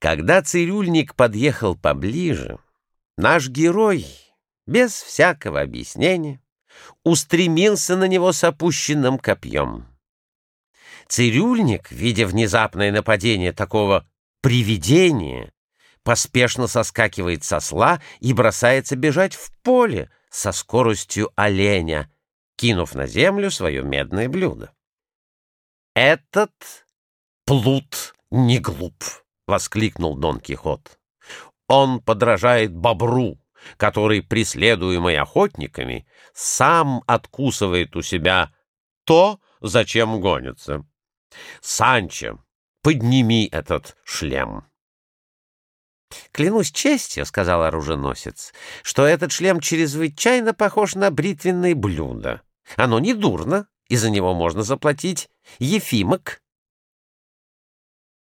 Когда цирюльник подъехал поближе, наш герой, без всякого объяснения, устремился на него с опущенным копьем. Цирюльник, видя внезапное нападение такого привидения, поспешно соскакивает со сла и бросается бежать в поле со скоростью оленя, кинув на землю свое медное блюдо. Этот плут не глуп воскликнул Дон Кихот. Он подражает бобру, который, преследуемый охотниками, сам откусывает у себя то, зачем гонится. Санчо, подними этот шлем. «Клянусь честью, — сказал оруженосец, — что этот шлем чрезвычайно похож на бритвенное блюдо. Оно не дурно, и за него можно заплатить ефимок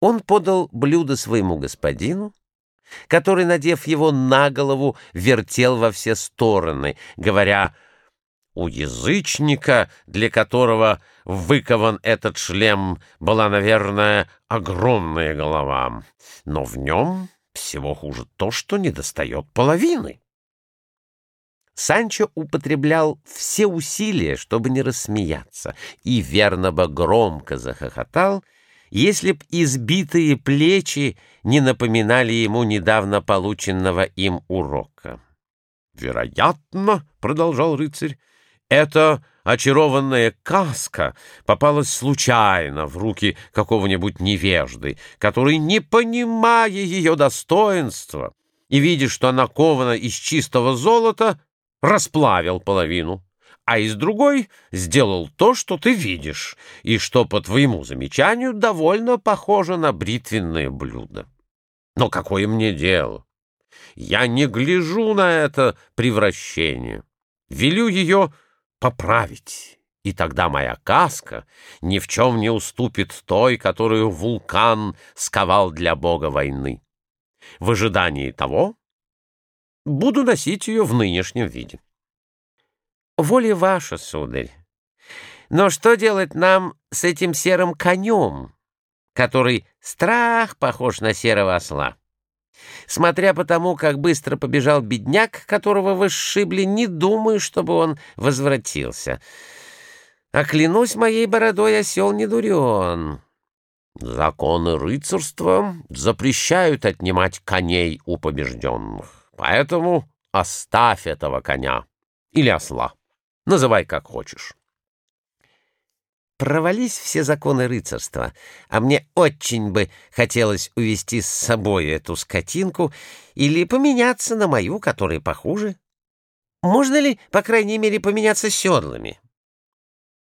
он подал блюдо своему господину, который, надев его на голову, вертел во все стороны, говоря «У язычника, для которого выкован этот шлем, была, наверное, огромная голова, но в нем всего хуже то, что недостает половины». Санчо употреблял все усилия, чтобы не рассмеяться, и верно бы громко захохотал — если б избитые плечи не напоминали ему недавно полученного им урока. «Вероятно, — продолжал рыцарь, — эта очарованная каска попалась случайно в руки какого-нибудь невежды, который, не понимая ее достоинства и видя, что она кована из чистого золота, расплавил половину а из другой сделал то, что ты видишь, и что, по твоему замечанию, довольно похоже на бритвенное блюдо. Но какое мне дело? Я не гляжу на это превращение. Велю ее поправить, и тогда моя каска ни в чем не уступит той, которую вулкан сковал для бога войны. В ожидании того буду носить ее в нынешнем виде. Воля ваша, сударь. Но что делать нам с этим серым конем, который страх похож на серого осла? Смотря по тому, как быстро побежал бедняк, которого вы сшибли, не думаю, чтобы он возвратился. А клянусь моей бородой, осел не дурен. Законы рыцарства запрещают отнимать коней у побежденных, поэтому оставь этого коня или осла. Называй как хочешь. Провались все законы рыцарства, а мне очень бы хотелось увести с собой эту скотинку или поменяться на мою, которая похуже. Можно ли, по крайней мере, поменяться седлами?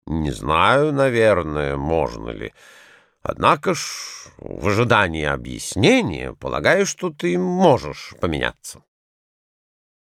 Не знаю, наверное, можно ли. Однако ж, в ожидании объяснения, полагаю, что ты можешь поменяться.